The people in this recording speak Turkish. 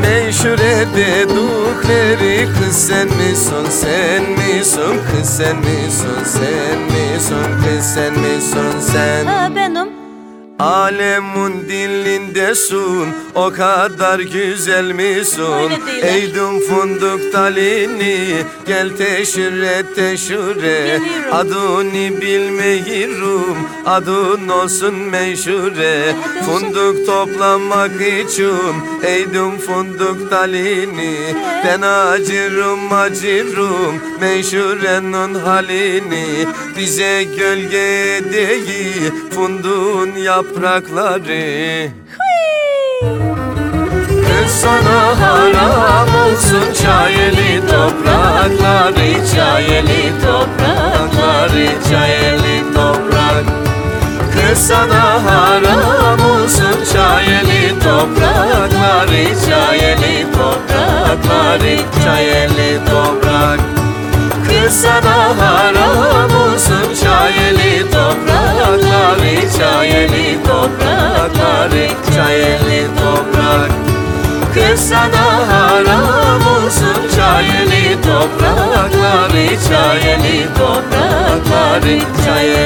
Meşhure dedukleri kız sen misin sen misin kız sen misin sen misin kız sen misin sen. Ha benim Alemun dilindesun o kadar güzel değil. Eydum funduk talini gel teşhüre Geliyorum. Adını bilmeyirum adın olsun meşhure olsun. Funduk toplamak için eydum funduk talini Ben acırım acırım meşhurenin halini Bize gölge değil funduğun yaprakları Kız sana haram olsun çayeli toprakları Çayeli toprakları çayeli toprak. Kız sana haram olsun çayeli toprakları Çayeli toprakları çayeli toprak. Kız sana haram olsun çayeli toprakları toprakları çayeli toprak. Kız sana haram olsun çayeli toprakları Çayeli toprakları çayeli